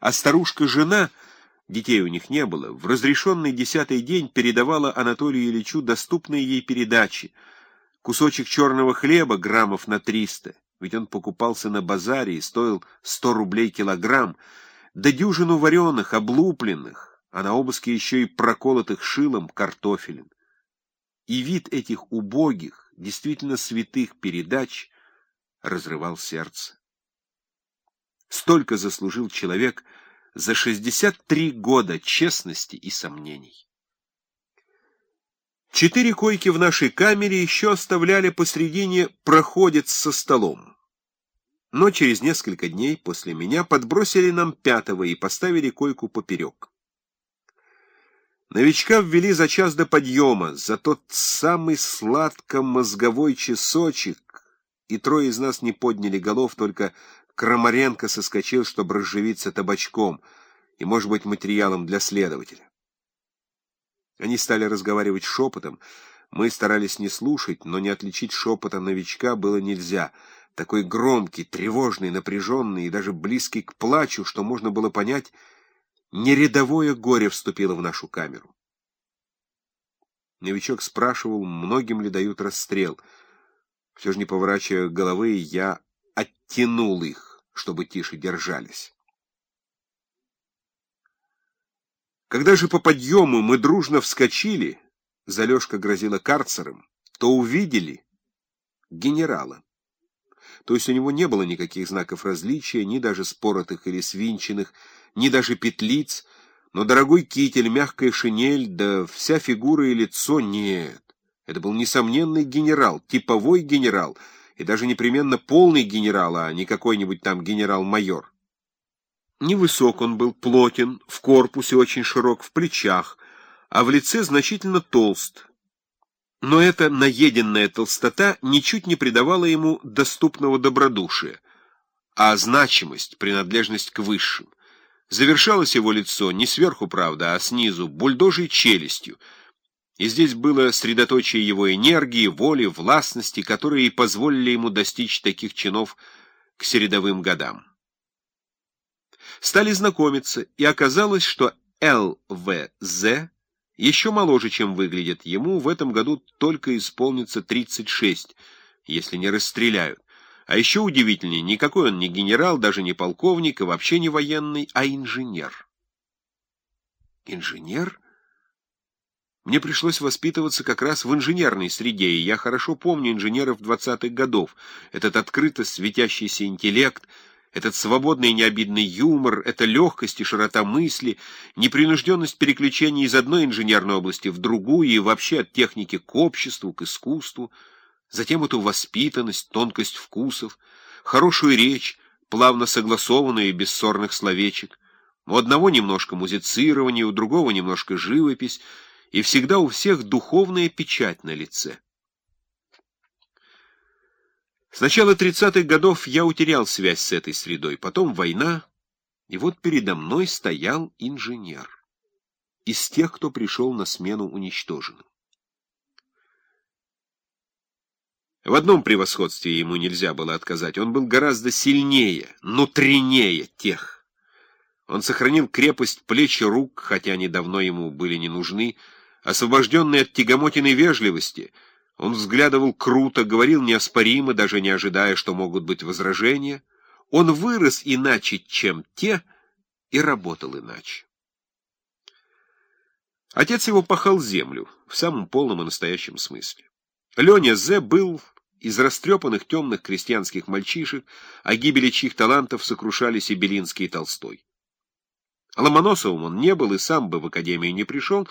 А старушка-жена, детей у них не было, в разрешенный десятый день передавала Анатолию Ильичу доступные ей передачи. Кусочек черного хлеба граммов на триста, ведь он покупался на базаре и стоил сто рублей килограмм, да дюжину вареных, облупленных, а на обыске еще и проколотых шилом картофелин. И вид этих убогих, действительно святых передач разрывал сердце. Столько заслужил человек за 63 года честности и сомнений. Четыре койки в нашей камере еще оставляли посредине проходец со столом. Но через несколько дней после меня подбросили нам пятого и поставили койку поперек. Новичка ввели за час до подъема, за тот самый сладко-мозговой часочек, и трое из нас не подняли голов, только Крамаренко соскочил, чтобы разживиться табачком и, может быть, материалом для следователя. Они стали разговаривать шепотом. Мы старались не слушать, но не отличить шепота новичка было нельзя. Такой громкий, тревожный, напряженный и даже близкий к плачу, что можно было понять — Нерядовое горе вступило в нашу камеру. Новичок спрашивал, многим ли дают расстрел. Все же не поворачивая головы, я оттянул их, чтобы тише держались. Когда же по подъему мы дружно вскочили, Залежка грозила карцером, то увидели генерала. То есть у него не было никаких знаков различия, ни даже споротых или свинченных, ни даже петлиц, но дорогой китель, мягкая шинель, да вся фигура и лицо — нет. Это был несомненный генерал, типовой генерал, и даже непременно полный генерал, а не какой-нибудь там генерал-майор. Невысок он был, плотен, в корпусе очень широк, в плечах, а в лице значительно толст. Но эта наеденная толстота ничуть не придавала ему доступного добродушия, а значимость, принадлежность к высшим. Завершалось его лицо не сверху, правда, а снизу, бульдожей челюстью. И здесь было средоточие его энергии, воли, властности, которые и позволили ему достичь таких чинов к середовым годам. Стали знакомиться, и оказалось, что ЛВЗ еще моложе, чем выглядит. Ему в этом году только исполнится 36, если не расстреляют. А еще удивительнее, никакой он не генерал, даже не полковник, и вообще не военный, а инженер. Инженер? Мне пришлось воспитываться как раз в инженерной среде, и я хорошо помню инженеров двадцатых годов. Этот открыто светящийся интеллект, этот свободный и необидный юмор, эта легкость и широта мысли, непринужденность переключения из одной инженерной области в другую и вообще от техники к обществу, к искусству — затем эту воспитанность, тонкость вкусов, хорошую речь, плавно согласованную и без ссорных словечек. У одного немножко музицирование, у другого немножко живопись, и всегда у всех духовная печать на лице. С начала тридцатых годов я утерял связь с этой средой, потом война, и вот передо мной стоял инженер. Из тех, кто пришел на смену уничтоженным. В одном превосходстве ему нельзя было отказать. Он был гораздо сильнее, внутреннее тех. Он сохранил крепость плеч и рук, хотя они давно ему были не нужны. Освобожденный от тягомотиной вежливости, он взглядывал круто, говорил неоспоримо, даже не ожидая, что могут быть возражения. Он вырос иначе, чем те, и работал иначе. Отец его пахал землю, в самом полном и настоящем смысле. Леня Зе был из растрепанных темных крестьянских мальчишек, о гибели чьих талантов сокрушались и Белинский и Толстой. Ломоносовым он не был и сам бы в академию не пришел,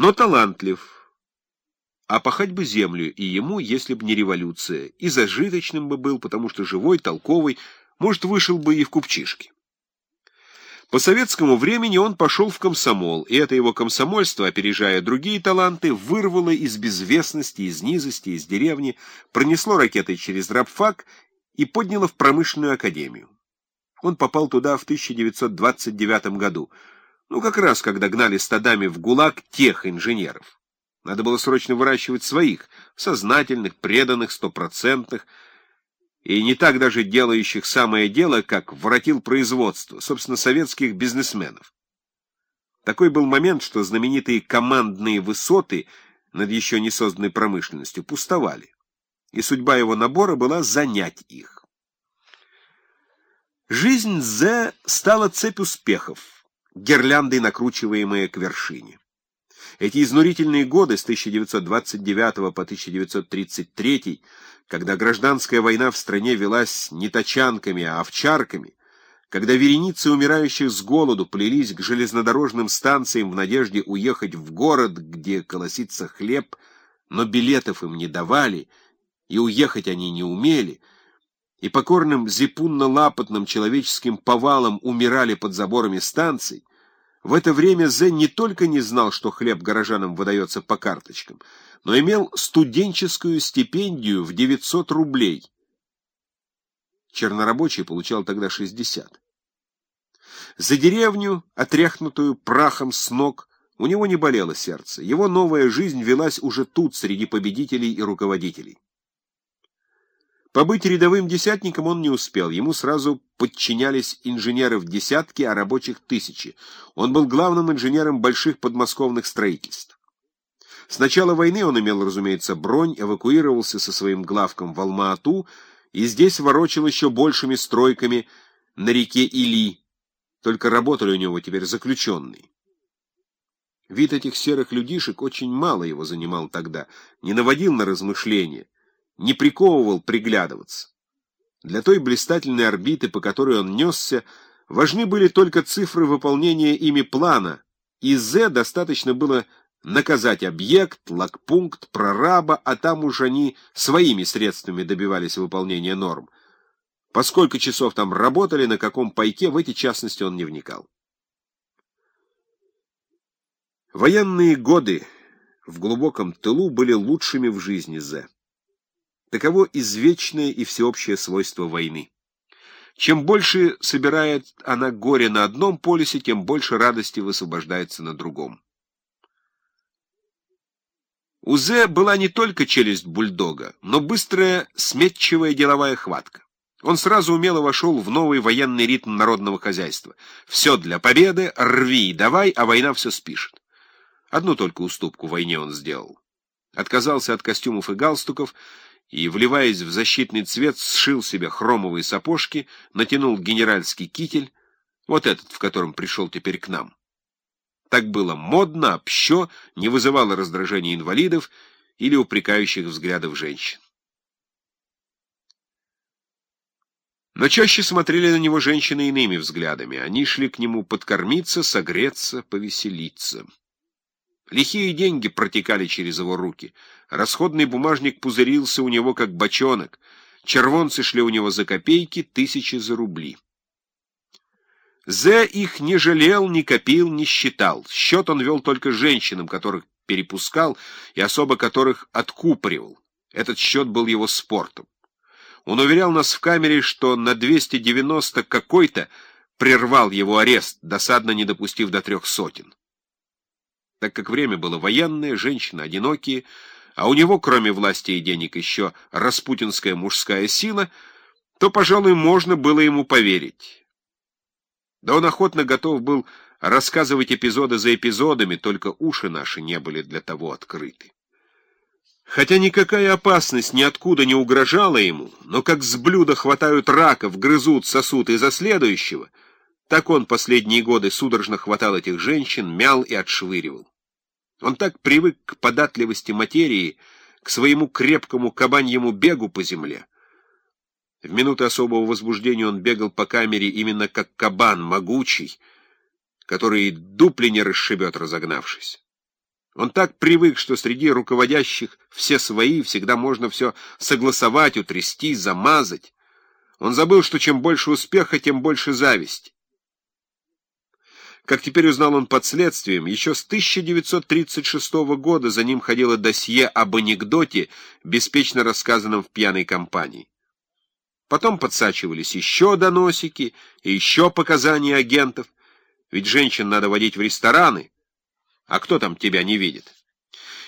но талантлив. А пахать бы землю и ему, если б не революция, и зажиточным бы был, потому что живой, толковый, может, вышел бы и в купчишки. По советскому времени он пошел в комсомол, и это его комсомольство, опережая другие таланты, вырвало из безвестности, из низости, из деревни, пронесло ракетой через рабфак и подняло в промышленную академию. Он попал туда в 1929 году, ну как раз, когда гнали стадами в ГУЛАГ тех инженеров. Надо было срочно выращивать своих, сознательных, преданных, стопроцентных, и не так даже делающих самое дело, как воротил производство, собственно, советских бизнесменов. Такой был момент, что знаменитые командные высоты над еще не созданной промышленностью пустовали, и судьба его набора была занять их. Жизнь З стала цепь успехов, гирляндой накручиваемая к вершине. Эти изнурительные годы с 1929 по 1933, когда гражданская война в стране велась не тачанками, а овчарками, когда вереницы умирающих с голоду плелись к железнодорожным станциям в надежде уехать в город, где колосится хлеб, но билетов им не давали, и уехать они не умели, и покорным зипунно-лапотным человеческим повалом умирали под заборами станций, в это время Зе не только не знал, что хлеб горожанам выдается по карточкам, но имел студенческую стипендию в 900 рублей. Чернорабочий получал тогда 60. За деревню, отряхнутую прахом с ног, у него не болело сердце. Его новая жизнь велась уже тут, среди победителей и руководителей. Побыть рядовым десятником он не успел. Ему сразу подчинялись инженеры в десятки, а рабочих тысячи. Он был главным инженером больших подмосковных строительств. С начала войны он имел, разумеется, бронь, эвакуировался со своим главком в Алма-Ату и здесь ворочил еще большими стройками на реке Или. Только работали у него теперь заключенные. Вид этих серых людишек очень мало его занимал тогда, не наводил на размышления не приковывал приглядываться. Для той блистательной орбиты, по которой он несся, важны были только цифры выполнения ими плана, и «З» достаточно было наказать объект, лагпункт, прораба, а там уж они своими средствами добивались выполнения норм. Поскольку часов там работали, на каком пайке, в эти частности он не вникал. Военные годы в глубоком тылу были лучшими в жизни З. Таково извечное и всеобщее свойство войны. Чем больше собирает она горе на одном полюсе, тем больше радости высвобождается на другом. У Зе была не только челюсть бульдога, но быстрая, сметчивая деловая хватка. Он сразу умело вошел в новый военный ритм народного хозяйства. Все для победы, рви давай, а война все спишет. Одну только уступку войне он сделал. Отказался от костюмов и галстуков, и, вливаясь в защитный цвет, сшил себе хромовые сапожки, натянул генеральский китель, вот этот, в котором пришел теперь к нам. Так было модно, общо, не вызывало раздражения инвалидов или упрекающих взглядов женщин. Но чаще смотрели на него женщины иными взглядами. Они шли к нему подкормиться, согреться, повеселиться. Лихие деньги протекали через его руки. Расходный бумажник пузырился у него, как бочонок. Червонцы шли у него за копейки, тысячи за рубли. Зе их не жалел, не копил, не считал. Счет он вел только женщинам, которых перепускал и особо которых откупоривал. Этот счет был его спортом. Он уверял нас в камере, что на 290 какой-то прервал его арест, досадно не допустив до трех сотен. Так как время было военное, женщины одинокие, а у него, кроме власти и денег, еще распутинская мужская сила, то, пожалуй, можно было ему поверить. Да он охотно готов был рассказывать эпизоды за эпизодами, только уши наши не были для того открыты. Хотя никакая опасность ниоткуда не угрожала ему, но как с блюда хватают раков, грызут, сосут из-за следующего — так он последние годы судорожно хватал этих женщин, мял и отшвыривал. Он так привык к податливости материи, к своему крепкому кабаньему бегу по земле. В минуты особого возбуждения он бегал по камере именно как кабан, могучий, который дупли не расшибет, разогнавшись. Он так привык, что среди руководящих все свои, всегда можно все согласовать, утрясти, замазать. Он забыл, что чем больше успеха, тем больше зависти. Как теперь узнал он под следствием, еще с 1936 года за ним ходило досье об анекдоте, беспечно рассказанном в пьяной компании. Потом подсачивались еще доносики и еще показания агентов, ведь женщин надо водить в рестораны, а кто там тебя не видит?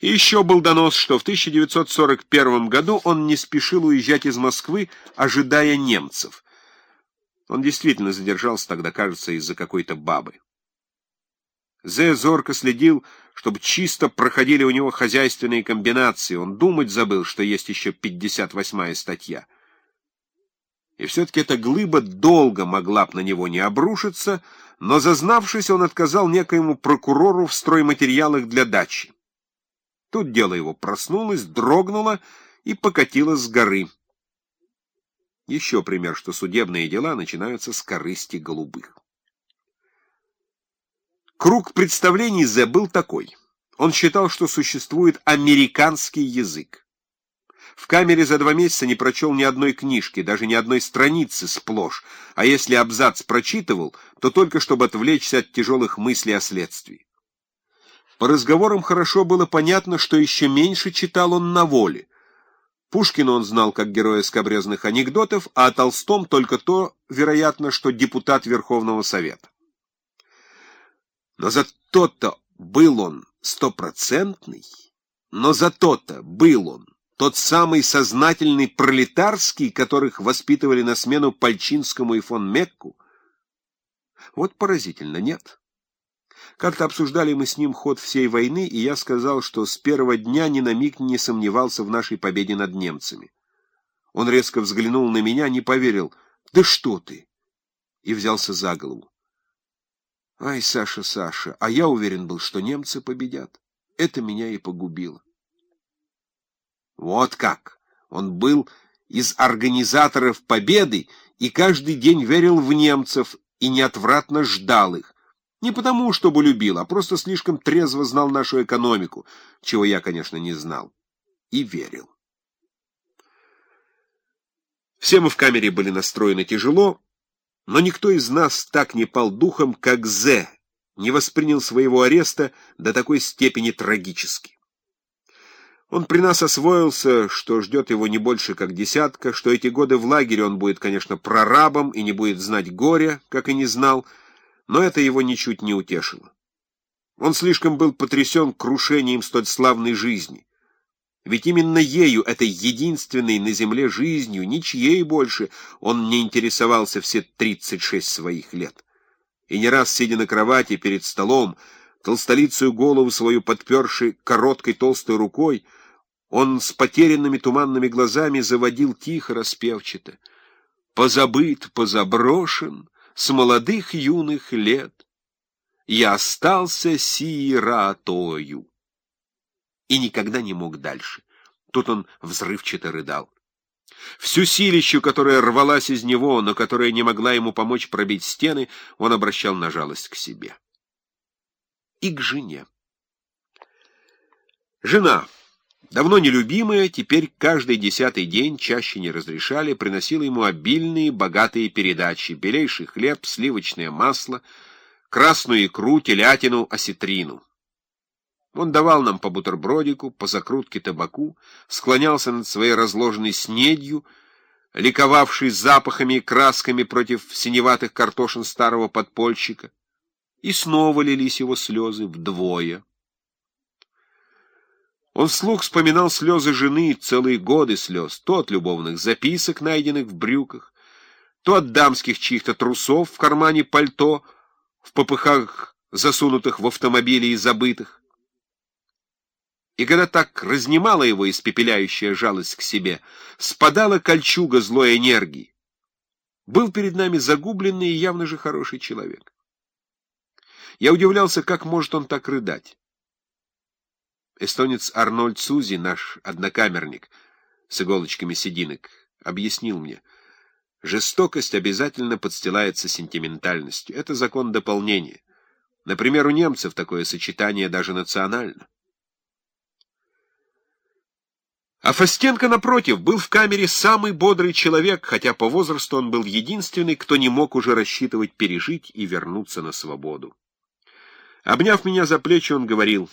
И еще был донос, что в 1941 году он не спешил уезжать из Москвы, ожидая немцев. Он действительно задержался тогда, кажется, из-за какой-то бабы. Зе зорко следил, чтобы чисто проходили у него хозяйственные комбинации. Он думать забыл, что есть еще 58-я статья. И все-таки эта глыба долго могла б на него не обрушиться, но, зазнавшись, он отказал некоему прокурору в стройматериалах для дачи. Тут дело его проснулось, дрогнуло и покатилось с горы. Еще пример, что судебные дела начинаются с корысти голубых. Круг представлений Зе был такой. Он считал, что существует американский язык. В камере за два месяца не прочел ни одной книжки, даже ни одной страницы сплошь, а если абзац прочитывал, то только чтобы отвлечься от тяжелых мыслей о следствии. По разговорам хорошо было понятно, что еще меньше читал он на воле. Пушкина он знал как героя скобрезных анекдотов, а о Толстом только то, вероятно, что депутат Верховного Совета. Но зато-то был он стопроцентный, но зато-то был он тот самый сознательный пролетарский, которых воспитывали на смену Пальчинскому и фон Мекку. Вот поразительно, нет? Как-то обсуждали мы с ним ход всей войны, и я сказал, что с первого дня ни на миг не сомневался в нашей победе над немцами. Он резко взглянул на меня, не поверил. «Да что ты!» И взялся за голову. Ай, Саша, Саша, а я уверен был, что немцы победят. Это меня и погубило. Вот как! Он был из организаторов победы и каждый день верил в немцев и неотвратно ждал их. Не потому, чтобы любил, а просто слишком трезво знал нашу экономику, чего я, конечно, не знал, и верил. Все мы в камере были настроены тяжело, но никто из нас так не пал духом, как Зе, не воспринял своего ареста до такой степени трагически. Он при нас освоился, что ждет его не больше, как десятка, что эти годы в лагере он будет, конечно, прорабом и не будет знать горя, как и не знал, но это его ничуть не утешило. Он слишком был потрясен крушением столь славной жизни. Ведь именно ею, этой единственной на земле жизнью, ничьей больше, он не интересовался все 36 своих лет. И не раз, сидя на кровати перед столом, толстолицую голову свою подперши короткой толстой рукой, он с потерянными туманными глазами заводил тихо распевчато. «Позабыт, позаброшен, с молодых юных лет, я остался сиротою» и никогда не мог дальше. Тут он взрывчато рыдал. Всю силищу, которая рвалась из него, но которая не могла ему помочь пробить стены, он обращал на жалость к себе. И к жене. Жена, давно нелюбимая, теперь каждый десятый день, чаще не разрешали, приносила ему обильные, богатые передачи, белейший хлеб, сливочное масло, красную икру, телятину, осетрину. Он давал нам по бутербродику, по закрутке табаку, склонялся над своей разложенной снедью, ликовавший запахами и красками против синеватых картошин старого подпольщика, и снова лились его слезы вдвое. Он вслух вспоминал слезы жены, целые годы слез, то от любовных записок, найденных в брюках, то от дамских чьих-то трусов в кармане пальто, в попыхах, засунутых в автомобили и забытых. И когда так разнимала его испепеляющая жалость к себе, спадала кольчуга злой энергии. Был перед нами загубленный и явно же хороший человек. Я удивлялся, как может он так рыдать. Эстонец Арнольд Сузи, наш однокамерник, с иголочками сединок, объяснил мне, жестокость обязательно подстилается сентиментальностью. Это закон дополнения. Например, у немцев такое сочетание даже национально. А Фастенко, напротив, был в камере самый бодрый человек, хотя по возрасту он был единственный, кто не мог уже рассчитывать пережить и вернуться на свободу. Обняв меня за плечи, он говорил,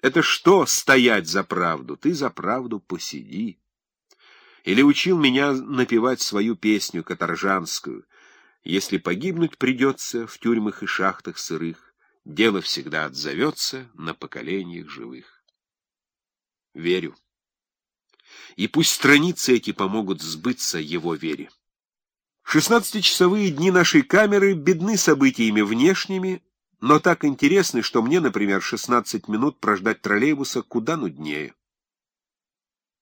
«Это что стоять за правду? Ты за правду посиди». Или учил меня напевать свою песню каторжанскую, «Если погибнуть придется в тюрьмах и шахтах сырых, дело всегда отзовется на поколениях живых. Верю. И пусть страницы эти помогут сбыться его вере. Шестнадцатичасовые дни нашей камеры бедны событиями внешними, но так интересны, что мне, например, 16 минут прождать троллейбуса куда нуднее.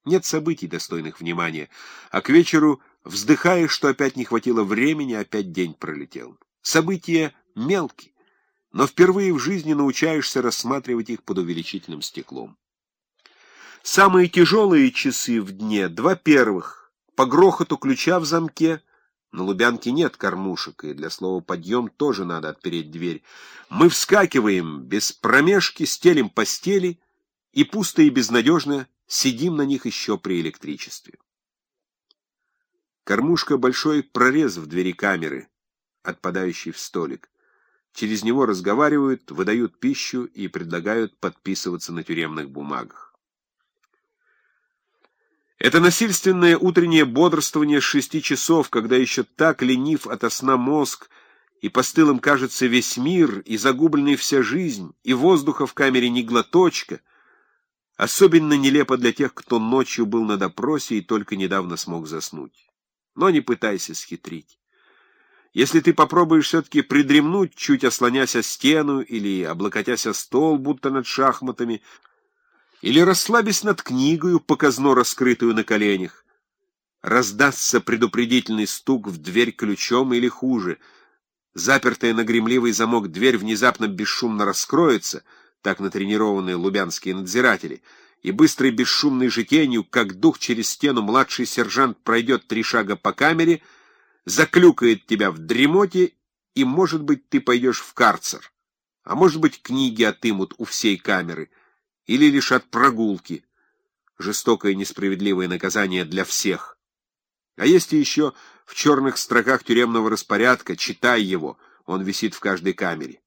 Нет событий, достойных внимания, а к вечеру вздыхаешь, что опять не хватило времени, опять день пролетел. События мелкие, но впервые в жизни научаешься рассматривать их под увеличительным стеклом. Самые тяжелые часы в дне, два первых, по грохоту ключа в замке, на Лубянке нет кормушек, и для слова «подъем» тоже надо отпереть дверь. Мы вскакиваем без промежки, стелим постели и пусто и безнадежно Сидим на них еще при электричестве. Кормушка — большой прорез в двери камеры, отпадающий в столик. Через него разговаривают, выдают пищу и предлагают подписываться на тюремных бумагах. Это насильственное утреннее бодрствование шести часов, когда еще так ленив ото сна мозг, и постылым кажется весь мир, и загубленный вся жизнь, и воздуха в камере не глоточка — Особенно нелепо для тех, кто ночью был на допросе и только недавно смог заснуть. Но не пытайся схитрить. Если ты попробуешь все-таки придремнуть, чуть ослонясь о стену или облокотясь о стол, будто над шахматами, или расслабясь над книгою, показно раскрытую на коленях, раздастся предупредительный стук в дверь ключом или хуже. Запертая на гремливый замок дверь внезапно бесшумно раскроется — так натренированные лубянские надзиратели, и быстрой бесшумной житенью, как дух через стену, младший сержант пройдет три шага по камере, заклюкает тебя в дремоте, и, может быть, ты пойдешь в карцер, а может быть, книги отымут у всей камеры, или лишь от прогулки. Жестокое несправедливое наказание для всех. А есть и еще в черных строках тюремного распорядка, читай его, он висит в каждой камере.